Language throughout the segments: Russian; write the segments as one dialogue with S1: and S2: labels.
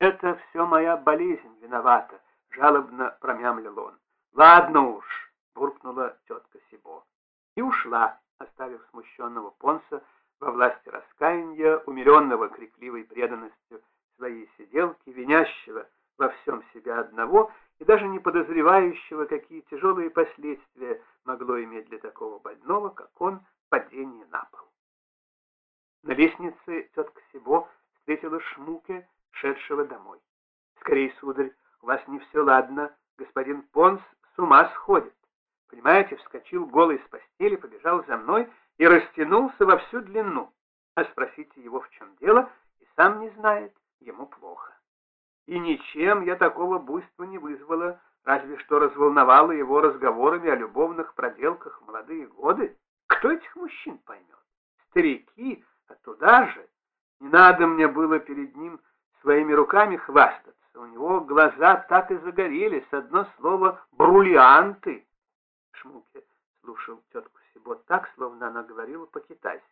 S1: Это все моя болезнь виновата, жалобно промямлил он. Ладно уж, буркнула тетка Сибо. И ушла, оставив смущенного Понса во власти раскаяния, умеренного крикливой преданностью своей сиделки, винящего во всем себя одного и даже не подозревающего, какие тяжелые последствия могло иметь для такого больного, как он, падение на пол. На лестнице тетка Сибо встретила Шмуке, шедшего домой. «Скорей, сударь, у вас не все ладно, господин Понс с ума сходит. Понимаете, вскочил голый с постели, побежал за мной и растянулся во всю длину. А спросите его, в чем дело, и сам не знает, ему плохо. И ничем я такого буйства не вызвала, разве что разволновала его разговорами о любовных проделках в молодые годы. Кто этих мужчин поймет? Старики, а туда же. Не надо мне было перед ним своими руками хвастаться. У него глаза так и загорелись, одно слово «бриллианты». Шмуке слушал тетку Сибо так, словно она говорила по-китайски.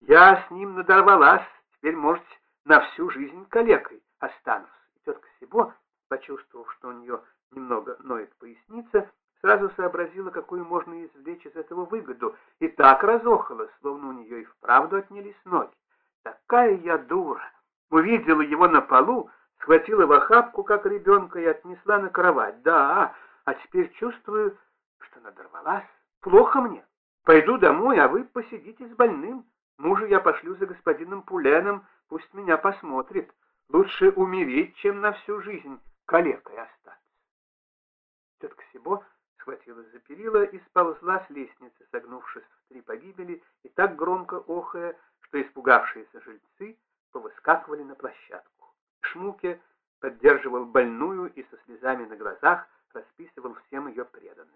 S1: «Я с ним надорвалась, теперь, может, на всю жизнь калекой останусь». И тетка Сибо, почувствовав, что у нее немного ноет поясница, сразу сообразила, какую можно извлечь из этого выгоду, и так разохалась, словно у нее и вправду отнялись ноги. Такая я дура! Увидела его на полу, схватила в охапку, как ребенка, и отнесла на кровать. Да, а теперь чувствую, что надорвалась. Плохо мне. Пойду домой, а вы посидите с больным. Мужа я пошлю за господином Пуленом, пусть меня посмотрит. Лучше умереть, чем на всю жизнь калекой остаться. Тетка Сибо схватилась за перила и сползла с лестницы, согнувшись в три погибели и так громко охая, что испугавшиеся жильцы повыскакивали на площадку. Шмуке поддерживал больную и со слезами на глазах расписывал всем ее преданность.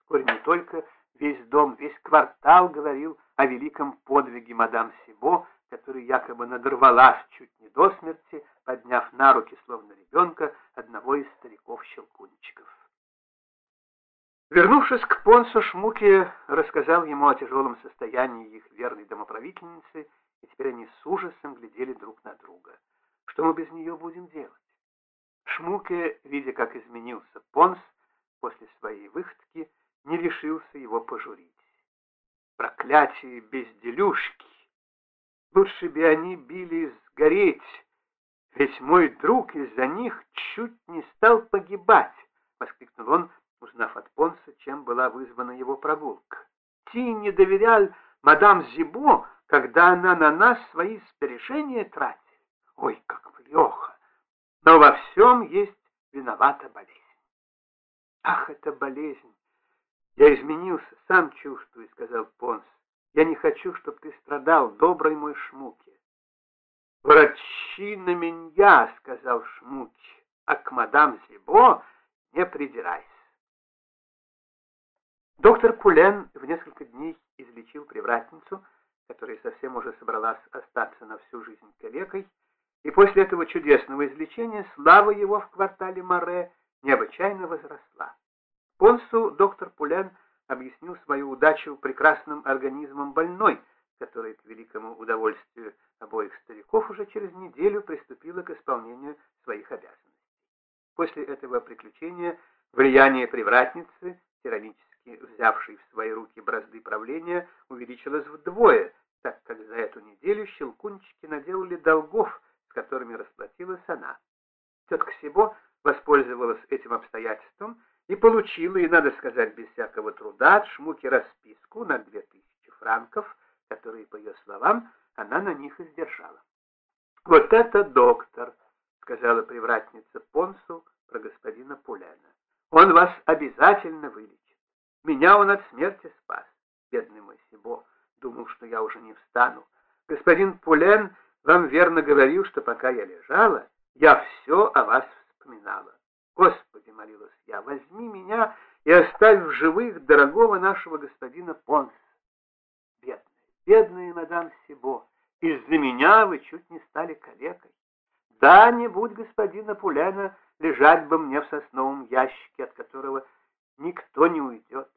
S1: Вскоре не только весь дом, весь квартал говорил о великом подвиге мадам Сибо, который якобы надорвалась чуть не до смерти, подняв на руки, словно ребенка, одного из стариков-щелкунчиков. Вернувшись к Понсу, Шмуки рассказал ему о тяжелом состоянии их верной домоправительницы, теперь они с ужасом глядели друг на друга. Что мы без нее будем делать? Шмуке, видя, как изменился Понс после своей выходки, не решился его пожурить. Проклятие безделюшки! Лучше бы они били сгореть, ведь мой друг из-за них чуть не стал погибать, — воскликнул он, узнав от Понса, чем была вызвана его прогулка. Ти не доверял мадам Зибо, когда она на нас свои сбережения тратит. Ой, как плохо! Но во всем есть виновата болезнь. Ах, это болезнь! Я изменился, сам чувствую, сказал Понс. Я не хочу, чтобы ты страдал, добрый мой Шмуки. Врачи на меня, сказал Шмуки, а к мадам Зибо не придирайся. Доктор Кулен в несколько дней излечил привратницу, которая совсем уже собралась остаться на всю жизнь калекой, и после этого чудесного излечения слава его в квартале Море необычайно возросла. Понсу доктор Пулен объяснил свою удачу прекрасным организмом больной, который к великому удовольствию обоих стариков уже через неделю приступила к исполнению своих обязанностей. После этого приключения влияние привратницы, тиранически взявший в свои руки бразды правления, увеличилось вдвое, так как за эту неделю щелкунчики наделали долгов, с которыми расплатилась она. Тетка Сибо воспользовалась этим обстоятельством и получила, и, надо сказать, без всякого труда, от Шмуки расписку на две тысячи франков, которые, по ее словам, она на них издержала. «Вот это доктор!» — сказала привратница Понсу про господина Пуляна. «Он вас обязательно вылечит. Меня он от смерти спас, бедный мой Сибо. Думал, что я уже не встану. Господин Пулен вам верно говорил, что пока я лежала, я все о вас вспоминала. Господи, молилась я, возьми меня и оставь в живых дорогого нашего господина Понс. Бедная, бедная мадам Сибо, из-за меня вы чуть не стали калекой. Да, не будь господина Пуляна, лежать бы мне в сосновом ящике, от которого никто не уйдет.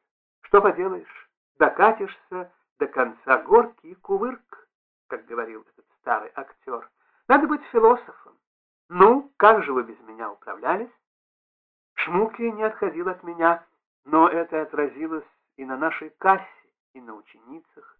S1: Что поделаешь, докатишься до конца горки и кувырк, как говорил этот старый актер. Надо быть философом. Ну, как же вы без меня управлялись? Шмуки не отходил от меня, но это отразилось и на нашей кассе, и на ученицах.